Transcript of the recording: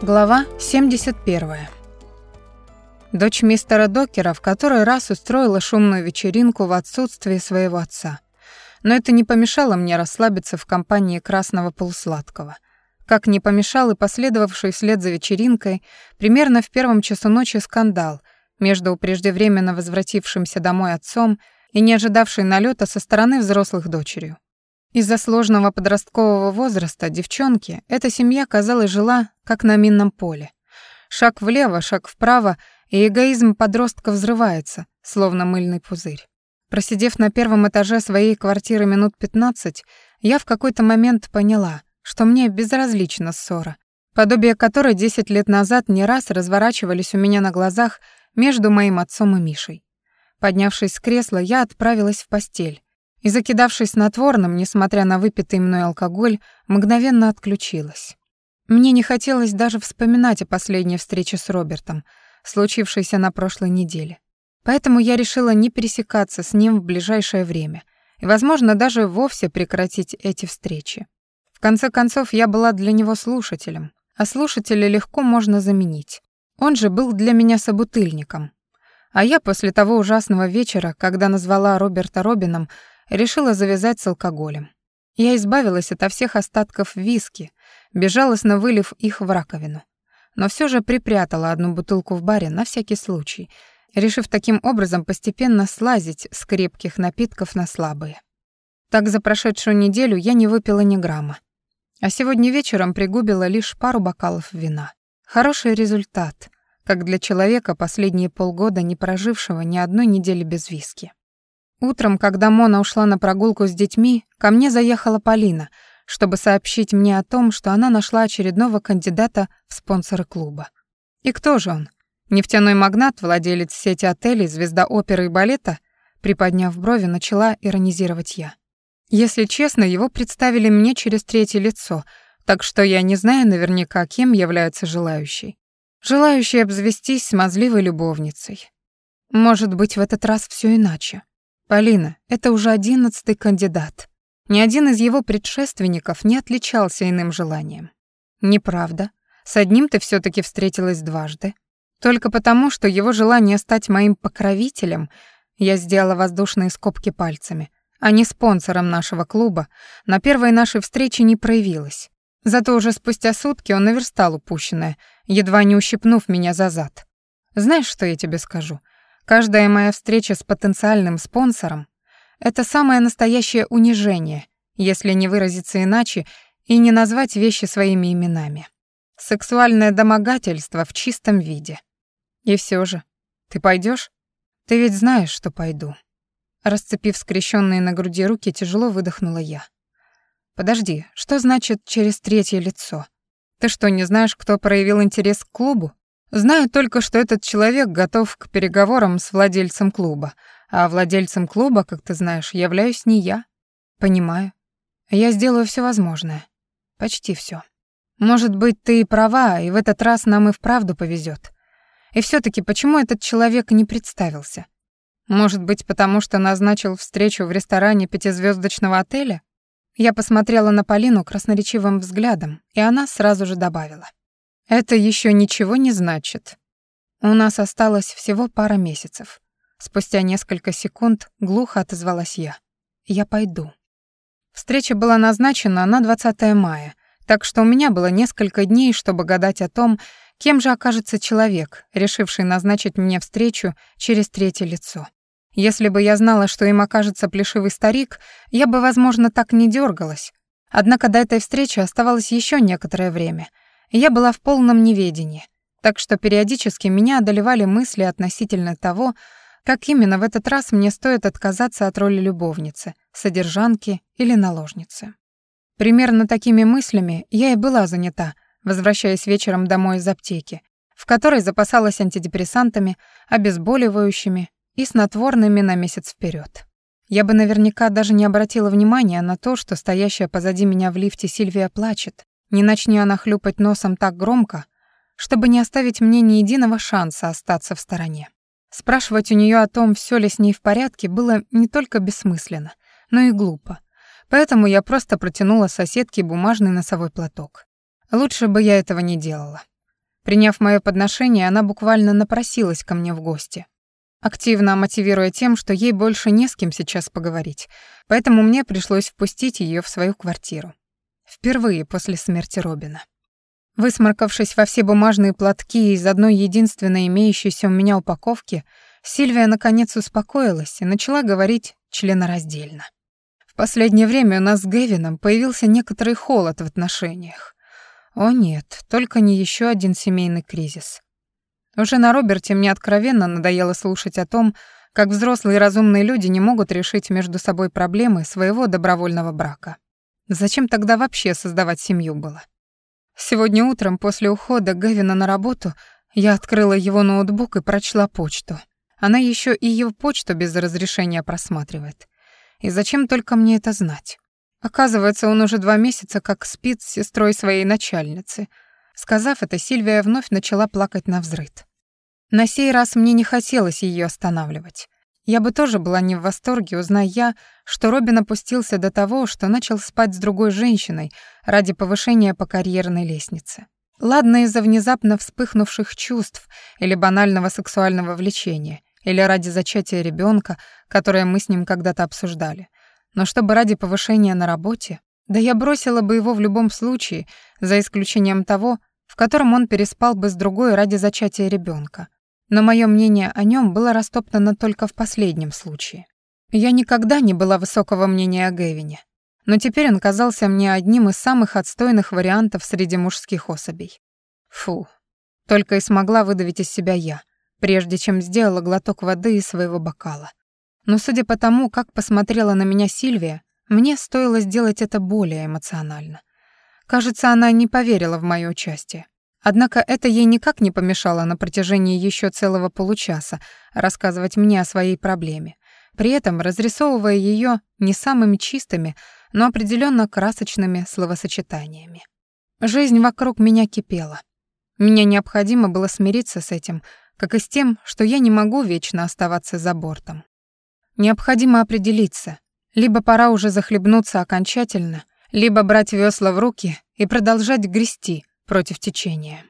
Глава 71. Дочь мистера Докера в который раз устроила шумную вечеринку в отсутствие своего отца. Но это не помешало мне расслабиться в компании красного полусладкого. Как не помешал и последовавший вслед за вечеринкой примерно в первом часу ночи скандал между преждевременно возвратившимся домой отцом и не ожидавшей налета со стороны взрослых дочерью. Из-за сложного подросткового возраста девчонки эта семья, казалось, жила как на минном поле. Шаг влево, шаг вправо, и эгоизм подростка взрывается, словно мыльный пузырь. Просидев на первом этаже своей квартиры минут 15, я в какой-то момент поняла, что мне безразлична ссора, подобие которой 10 лет назад не раз разворачивались у меня на глазах между моим отцом и Мишей. Поднявшись с кресла, я отправилась в постель, и, закидавшись снотворным, несмотря на выпитый мной алкоголь, мгновенно отключилась. Мне не хотелось даже вспоминать о последней встрече с Робертом, случившейся на прошлой неделе. Поэтому я решила не пересекаться с ним в ближайшее время и, возможно, даже вовсе прекратить эти встречи. В конце концов, я была для него слушателем, а слушателя легко можно заменить. Он же был для меня собутыльником. А я после того ужасного вечера, когда назвала Роберта Робином, решила завязать с алкоголем. Я избавилась от всех остатков виски, безжалостно вылив их в раковину. Но все же припрятала одну бутылку в баре на всякий случай, решив таким образом постепенно слазить с крепких напитков на слабые. Так за прошедшую неделю я не выпила ни грамма. А сегодня вечером пригубила лишь пару бокалов вина. Хороший результат, как для человека, последние полгода не прожившего ни одной недели без виски. Утром, когда Мона ушла на прогулку с детьми, ко мне заехала Полина, чтобы сообщить мне о том, что она нашла очередного кандидата в спонсоры клуба. И кто же он? Нефтяной магнат, владелец сети отелей, звезда оперы и балета? Приподняв брови, начала иронизировать я. Если честно, его представили мне через третье лицо, так что я не знаю наверняка, кем является желающий. Желающий обзвестись смазливой любовницей. Может быть, в этот раз все иначе. Полина, это уже одиннадцатый кандидат. Ни один из его предшественников не отличался иным желанием. Неправда. С одним ты все таки встретилась дважды. Только потому, что его желание стать моим покровителем, я сделала воздушные скобки пальцами, а не спонсором нашего клуба, на первой нашей встрече не проявилось. Зато уже спустя сутки он наверстал упущенное, едва не ущипнув меня за зад. Знаешь, что я тебе скажу? Каждая моя встреча с потенциальным спонсором — это самое настоящее унижение, если не выразиться иначе и не назвать вещи своими именами. Сексуальное домогательство в чистом виде. И все же, ты пойдешь? Ты ведь знаешь, что пойду. Расцепив скрещенные на груди руки, тяжело выдохнула я. Подожди, что значит через третье лицо? Ты что, не знаешь, кто проявил интерес к клубу? Знаю только, что этот человек готов к переговорам с владельцем клуба, а владельцем клуба, как ты знаешь, являюсь не я. Понимаю. Я сделаю все возможное. Почти все. Может быть, ты и права, и в этот раз нам и вправду повезет. И все таки почему этот человек не представился? Может быть, потому что назначил встречу в ресторане пятизвездочного отеля? Я посмотрела на Полину красноречивым взглядом, и она сразу же добавила. Это еще ничего не значит. У нас осталось всего пара месяцев. Спустя несколько секунд глухо отозвалась я. Я пойду. Встреча была назначена на 20 мая, так что у меня было несколько дней, чтобы гадать о том, кем же окажется человек, решивший назначить мне встречу через третье лицо. Если бы я знала, что им окажется плешивый старик, я бы, возможно, так не дергалась. Однако до этой встречи оставалось еще некоторое время — я была в полном неведении, так что периодически меня одолевали мысли относительно того, как именно в этот раз мне стоит отказаться от роли любовницы, содержанки или наложницы. Примерно такими мыслями я и была занята, возвращаясь вечером домой из аптеки, в которой запасалась антидепрессантами, обезболивающими и снотворными на месяц вперед. Я бы наверняка даже не обратила внимания на то, что стоящая позади меня в лифте Сильвия плачет, не начни она хлюпать носом так громко, чтобы не оставить мне ни единого шанса остаться в стороне. Спрашивать у нее о том, все ли с ней в порядке, было не только бессмысленно, но и глупо. Поэтому я просто протянула соседке бумажный носовой платок. Лучше бы я этого не делала. Приняв мое подношение, она буквально напросилась ко мне в гости, активно мотивируя тем, что ей больше не с кем сейчас поговорить, поэтому мне пришлось впустить ее в свою квартиру. Впервые после смерти Робина. Высморкавшись во все бумажные платки из одной единственной имеющейся у меня упаковки, Сильвия наконец успокоилась и начала говорить членораздельно. В последнее время у нас с Гевином появился некоторый холод в отношениях. О нет, только не еще один семейный кризис. Уже на Роберте мне откровенно надоело слушать о том, как взрослые разумные люди не могут решить между собой проблемы своего добровольного брака. Зачем тогда вообще создавать семью было? Сегодня утром после ухода Гевина на работу я открыла его ноутбук и прочла почту. Она еще и его почту без разрешения просматривает. И зачем только мне это знать? Оказывается, он уже два месяца как спит с сестрой своей начальницы. Сказав это, Сильвия вновь начала плакать на взрыд. На сей раз мне не хотелось ее останавливать. Я бы тоже была не в восторге, узная я, что Робин опустился до того, что начал спать с другой женщиной ради повышения по карьерной лестнице. Ладно из-за внезапно вспыхнувших чувств или банального сексуального влечения, или ради зачатия ребенка, которое мы с ним когда-то обсуждали. Но чтобы ради повышения на работе, да я бросила бы его в любом случае, за исключением того, в котором он переспал бы с другой ради зачатия ребенка но мое мнение о нем было растоптано только в последнем случае. Я никогда не была высокого мнения о Гевине, но теперь он казался мне одним из самых отстойных вариантов среди мужских особей. Фу, только и смогла выдавить из себя я, прежде чем сделала глоток воды из своего бокала. Но судя по тому, как посмотрела на меня Сильвия, мне стоило сделать это более эмоционально. Кажется, она не поверила в моё участие. Однако это ей никак не помешало на протяжении еще целого получаса рассказывать мне о своей проблеме, при этом разрисовывая ее не самыми чистыми, но определенно красочными словосочетаниями. Жизнь вокруг меня кипела. Мне необходимо было смириться с этим, как и с тем, что я не могу вечно оставаться за бортом. Необходимо определиться, либо пора уже захлебнуться окончательно, либо брать весла в руки и продолжать грести, против течения.